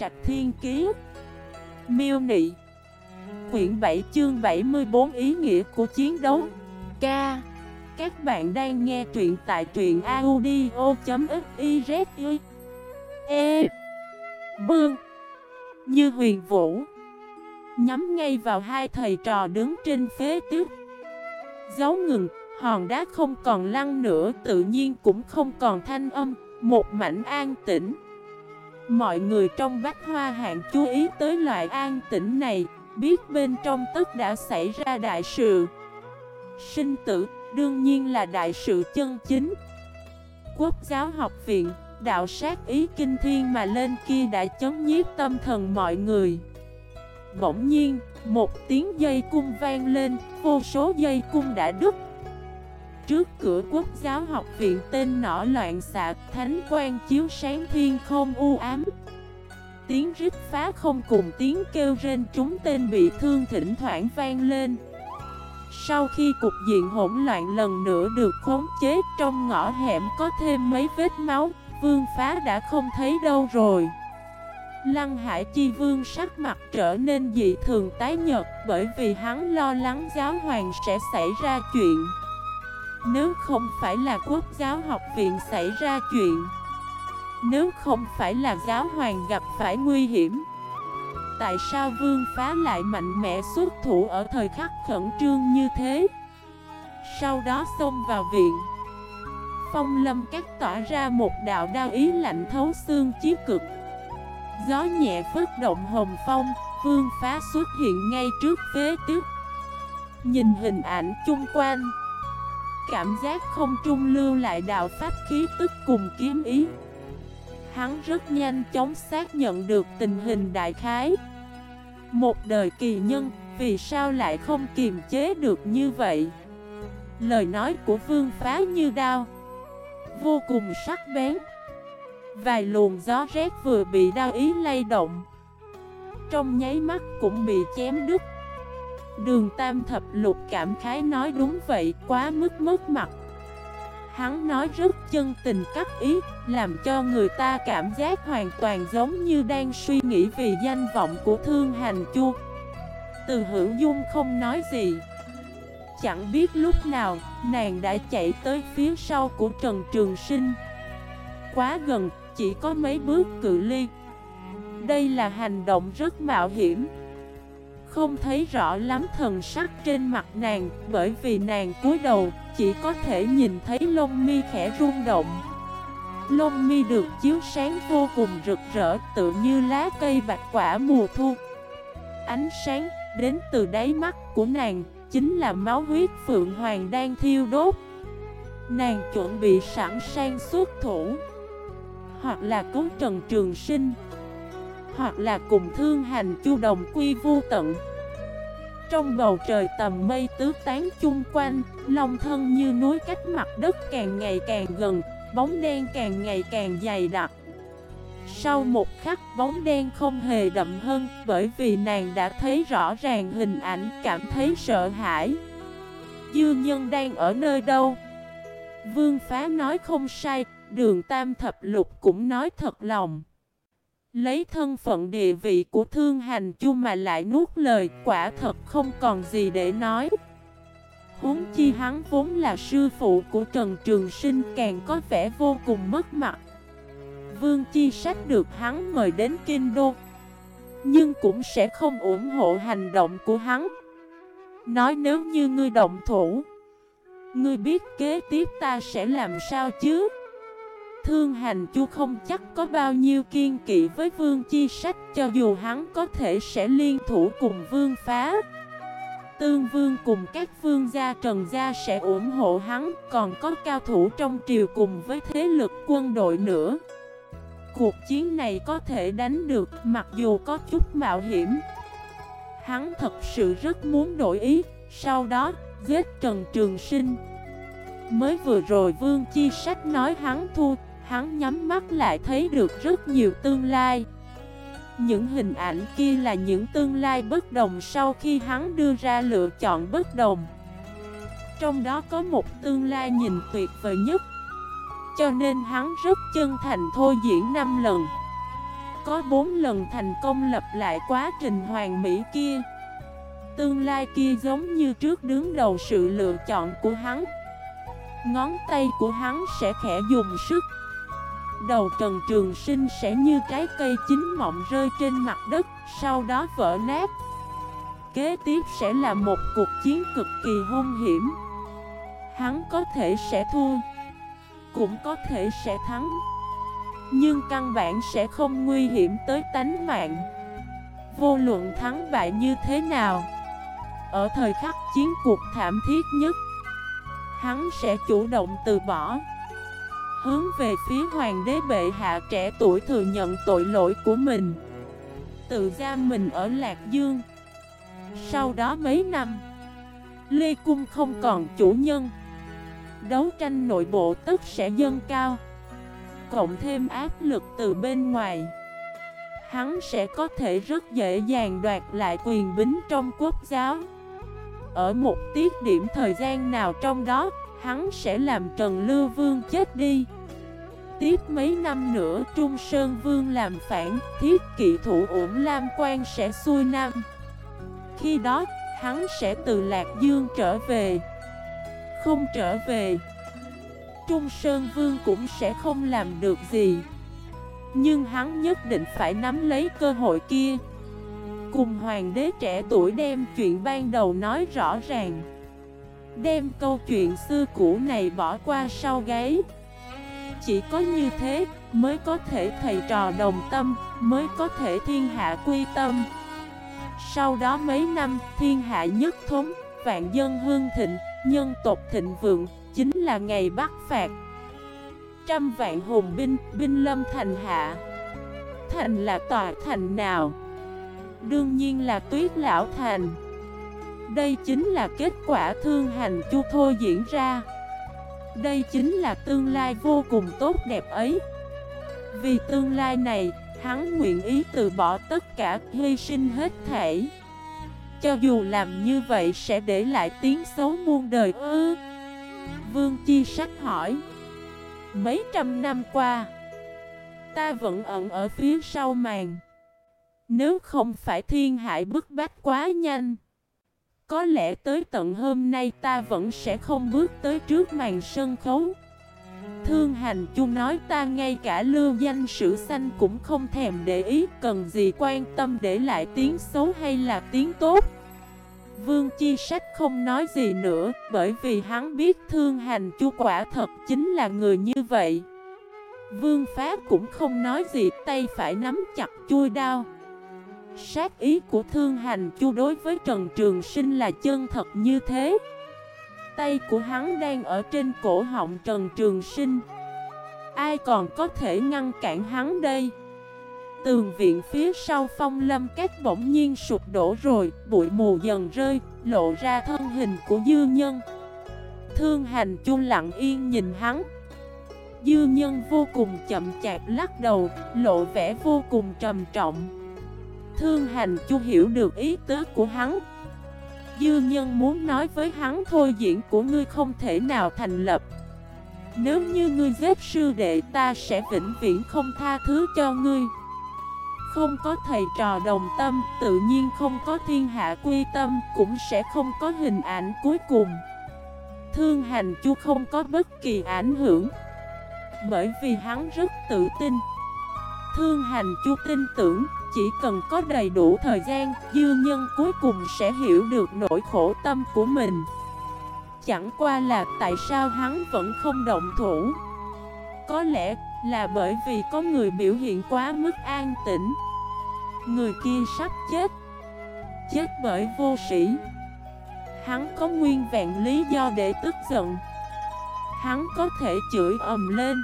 Trạch Thiên Kiế Miêu Nị. Quyển 7 chương 74 Ý nghĩa của chiến đấu. Ca. Các bạn đang nghe truyện tại truyện audio.xyz E. Bương Như huyền vũ. Nhắm ngay vào hai thầy trò đứng trên phế tức Giấu ngừng, Hòn đá không còn lăn nữa, Tự nhiên cũng không còn thanh âm, Một mảnh an tĩnh. Mọi người trong bách hoa hạng chú ý tới loại an tĩnh này Biết bên trong tất đã xảy ra đại sự. Sinh tử đương nhiên là đại sự chân chính. Quốc giáo học viện Đạo sát ý kinh thiên mà lên kia đã chấn nhiếp tâm thần mọi người. Bỗng nhiên, một tiếng dây cung vang lên Vô số dây cung đã đứt Trước cửa quốc giáo học viện tên nỏ loạn xạ Thánh quan chiếu sáng thiên không u ám. Tiếng rít phá không cùng tiếng kêu rên, chúng tên bị thương thỉnh thoảng vang lên. Sau khi cục diện hỗn loạn lần nữa được khống chế, Trong ngõ hẻm có thêm mấy vết máu, Vương phá đã không thấy đâu rồi. Lăng Hải Chi Vương sắc mặt trở nên dị thường tái nhật Bởi vì hắn lo lắng giáo hoàng sẽ xảy ra chuyện. Nếu không phải là quốc giáo học viện xảy ra chuyện, Nếu không phải là giáo hoàng gặp phải nguy hiểm, Tại sao vương phá lại mạnh mẽ xuất thủ ở thời khắc khẩn trương như thế? Sau đó xông vào viện, Phong lâm cắt tỏa ra một đạo đao ý lạnh thấu xương chí cực. Gió nhẹ phất động hồng phong, Vương phá xuất hiện ngay trước phế tiếp Nhìn hình ảnh chung quanh Cảm giác không trung lưu lại đạo pháp khí tức cùng kiếm ý. Hắn rất nhanh chóng xác nhận được tình hình đại khái. Một đời kỳ nhân, Vì sao lại không kiềm chế được như vậy? Lời nói của vương phá như đao. Vô cùng sắc bén. Vài luồng gió rét vừa bị đau ý lay động. Trong nháy mắt cũng bị chém đứt. Đường tam thập lục cảm khái nói đúng vậy, quá mức mất mặt. Hắn nói rất chân tình cắt ý, Làm cho người ta cảm giác hoàn toàn giống như đang suy nghĩ vì danh vọng của thương hành chu. Từ hữu dung không nói gì. Chẳng biết lúc nào, nàng đã chạy tới phía sau của Trần Trường Sinh. Quá gần, chỉ có mấy bước cự ly. Đây là hành động rất mạo hiểm. Không thấy rõ lắm thần sắc trên mặt nàng, Bởi vì nàng cúi đầu, chỉ có thể nhìn thấy lông mi khẽ rung động. Lông mi được chiếu sáng vô cùng rực rỡ Tự như lá cây bạch quả mùa thu. Ánh sáng đến từ đáy mắt của nàng, Chính là máu huyết phượng hoàng đang thiêu đốt. Nàng chuẩn bị sẵn sàng xuất thủ, hoặc là cứu Trần Trường Sinh. Hoặc là cùng thương hành chu đồng quy vô tận. Trong bầu trời tầm mây tứ tán chung quanh, Long thân như núi cách mặt đất càng ngày càng gần, Bóng đen càng ngày càng dày đặc. Sau một khắc, bóng đen không hề đậm hơn Bởi vì nàng đã thấy rõ ràng hình ảnh, cảm thấy sợ hãi. Dư nhân đang ở nơi đâu? Vương phá nói không sai, Đường Tam Thập Lục cũng nói thật lòng. Lấy thân phận địa vị của thương hành chu mà lại nuốt lời, quả thật không còn gì để nói. Huống chi hắn vốn là sư phụ của Trần Trường Sinh càng có vẻ vô cùng mất mặt. Vương Chi Sách được hắn mời đến Kinh Đô, Nhưng cũng sẽ không ủng hộ hành động của hắn Nói nếu như ngươi động thủ, Ngươi biết kế tiếp ta sẽ làm sao chứ Thương hành chu không chắc có bao nhiêu kiên kỵ với vương chi sách Cho dù hắn có thể sẽ liên thủ cùng vương phá. Tương vương cùng các vương gia trần gia sẽ ủng hộ hắn, Còn có cao thủ trong triều cùng với thế lực quân đội nữa. Cuộc chiến này có thể đánh được, mặc dù có chút mạo hiểm. Hắn thật sự rất muốn đổi ý, Sau đó, giết Trần Trường Sinh. Mới vừa rồi Vương Chi Sách nói hắn thua Hắn nhắm mắt lại thấy được rất nhiều tương lai. Những hình ảnh kia là những tương lai bất đồng sau khi hắn đưa ra lựa chọn bất đồng. Trong đó có một tương lai nhìn tuyệt vời nhất. Cho nên hắn rất chân thành thôi diễn 5 lần. Có bốn lần thành công lập lại quá trình hoàn mỹ kia. Tương lai kia giống như trước đứng đầu sự lựa chọn của hắn. Ngón tay của hắn sẽ khẽ dùng sức Đầu Trần Trường Sinh sẽ như trái cây chín mọng rơi trên mặt đất, Sau đó vỡ nát. Kế tiếp sẽ là một cuộc chiến cực kỳ hung hiểm. Hắn có thể sẽ thua, Cũng có thể sẽ thắng. Nhưng căn bản sẽ không nguy hiểm tới tánh mạng. Vô luận thắng bại như thế nào, Ở thời khắc chiến cuộc thảm thiết nhất, Hắn sẽ chủ động từ bỏ. Hướng về phía hoàng đế bệ hạ trẻ tuổi thừa nhận tội lỗi của mình. Tự giam mình ở Lạc Dương. Sau đó mấy năm, Lê Cung không còn chủ nhân. Đấu tranh nội bộ tức sẽ dâng cao, Cộng thêm áp lực từ bên ngoài. Hắn sẽ có thể rất dễ dàng đoạt lại quyền bính trong quốc giáo. Ở một tiết điểm thời gian nào trong đó, Hắn sẽ làm Trần Lưu Vương chết đi. Tiếp mấy năm nữa, Trung Sơn Vương làm phản, Thiết kỵ thủ ủng Lam Quan sẽ xuôi nam. Khi đó, hắn sẽ từ Lạc Dương trở về. Không trở về, Trung Sơn Vương cũng sẽ không làm được gì. Nhưng hắn nhất định phải nắm lấy cơ hội kia. Cùng hoàng đế trẻ tuổi đem chuyện ban đầu nói rõ ràng. Đem câu chuyện xưa cũ này bỏ qua sau gáy. Chỉ có như thế mới có thể thầy trò đồng tâm, Mới có thể thiên hạ quy tâm. Sau đó mấy năm, thiên hạ nhất thống, Vạn dân hương thịnh, Nhân tộc thịnh vượng, Chính là ngày bắt phạt. Trăm vạn hùng binh Binh lâm thành hạ. Thành là tòa thành nào? Đương nhiên là tuyết lão thành. Đây chính là kết quả thương hành chu thô diễn ra. Đây chính là tương lai vô cùng tốt đẹp ấy. Vì tương lai này, hắn nguyện ý từ bỏ tất cả, hy sinh hết thể Cho dù làm như vậy sẽ để lại tiếng xấu muôn đời ư? Vương Chi Sách hỏi. Mấy trăm năm qua Ta vẫn ẩn ở phía sau màn. Nếu không phải thiên hại bức bách quá nhanh có lẽ tới tận hôm nay ta vẫn sẽ không bước tới trước màn sân khấu. Thương hành chung nói ta ngay cả lưu danh sử sanh cũng không thèm để ý, Cần gì quan tâm để lại tiếng xấu hay là tiếng tốt. Vương Chi Sách không nói gì nữa, Bởi vì hắn biết thương hành chu quả thật chính là người như vậy. Vương Pháp cũng không nói gì, Tay phải nắm chặt chui đao. Sát ý của thương hành chu đối với Trần Trường Sinh là chân thật như thế. Tay của hắn đang ở trên cổ họng Trần Trường Sinh. Ai còn có thể ngăn cản hắn đây? Tường viện phía sau phong lâm các bỗng nhiên sụp đổ rồi, Bụi mù dần rơi, Lộ ra thân hình của dư nhân. Thương hành chu lặng yên nhìn hắn. Dư nhân vô cùng chậm chạp lắc đầu, Lộ vẻ vô cùng trầm trọng. Thương hành chu hiểu được ý tứ của hắn. Dư nhân muốn nói với hắn thôi diễn của ngươi không thể nào thành lập. Nếu như ngươi giết sư đệ, ta sẽ vĩnh viễn không tha thứ cho ngươi. Không có thầy trò đồng tâm, Tự nhiên không có thiên hạ quy tâm, Cũng sẽ không có hình ảnh cuối cùng. Thương hành chu không có bất kỳ ảnh hưởng, Bởi vì hắn rất tự tin. Thương hành chu tin tưởng chỉ cần có đầy đủ thời gian, dư nhân cuối cùng sẽ hiểu được nỗi khổ tâm của mình. Chẳng qua là tại sao hắn vẫn không động thủ? Có lẽ là bởi vì có người biểu hiện quá mức an tĩnh. Người kia sắp chết. Chết bởi vô sĩ. Hắn có nguyên vẹn lý do để tức giận. Hắn có thể chửi ầm lên.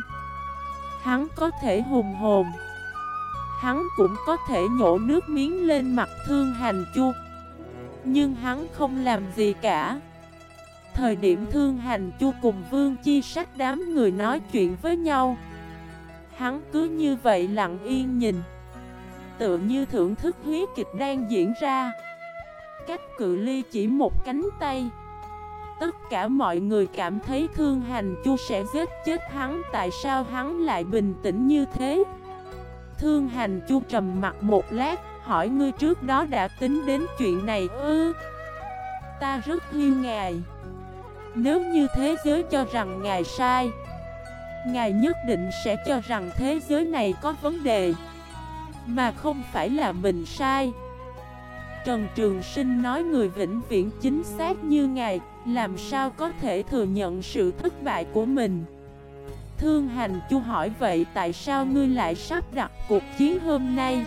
Hắn có thể hùng hồn. Hắn cũng có thể nhổ nước miếng lên mặt thương hành chu. Nhưng hắn không làm gì cả. Thời điểm thương hành chu cùng vương chi sách đám người nói chuyện với nhau, Hắn cứ như vậy lặng yên nhìn. Tựa như thưởng thức huyết kịch đang diễn ra. Cách cự ly chỉ một cánh tay. Tất cả mọi người cảm thấy thương hành chu sẽ giết chết hắn, Tại sao hắn lại bình tĩnh như thế? Thương hành chu trầm mặt một lát, Hỏi ngươi trước đó đã tính đến chuyện này ư? Ta rất yêu ngài. Nếu như thế giới cho rằng ngài sai, Ngài nhất định sẽ cho rằng thế giới này có vấn đề, Mà không phải là mình sai. Trần Trường Sinh nói người vĩnh viễn chính xác như ngài, Làm sao có thể thừa nhận sự thất bại của mình? Thương hành chu hỏi, vậy tại sao ngươi lại sắp đặt cuộc chiến hôm nay?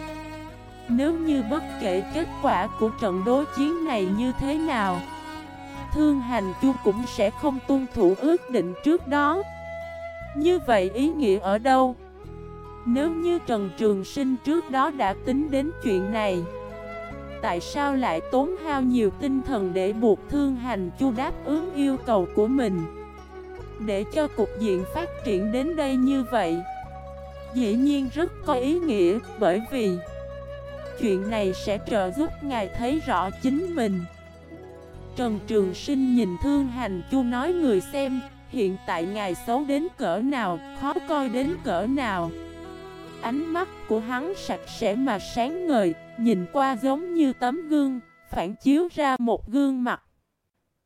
Nếu như bất kể kết quả của trận đối chiến này như thế nào, Thương hành chu cũng sẽ không tuân thủ ước định trước đó. Như vậy ý nghĩa ở đâu? Nếu như Trần Trường Sinh trước đó đã tính đến chuyện này, Tại sao lại tốn hao nhiều tinh thần để buộc Thương Hành Chu đáp ứng yêu cầu của mình? Để cho cục diện phát triển đến đây như vậy. Dĩ nhiên rất có ý nghĩa bởi vì Chuyện này sẽ trợ giúp ngài thấy rõ chính mình. Trần Trường Sinh nhìn Thương Hành Chu nói người xem Hiện tại ngài xấu đến cỡ nào, khó coi đến cỡ nào. Ánh mắt của hắn sạch sẽ mà sáng ngời Nhìn qua giống như tấm gương Phản chiếu ra một gương mặt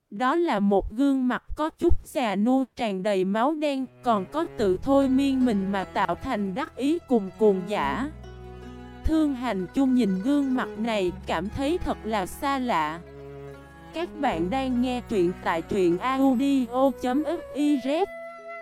đó là một gương mặt có chút già nua tràn đầy máu đen, Còn có tự thôi miên mình mà tạo thành đắc ý cùng cuồng giả Thương hành chung nhìn gương mặt này, cảm thấy thật là xa lạ. Các bạn đang nghe truyện tại truyện audio.fif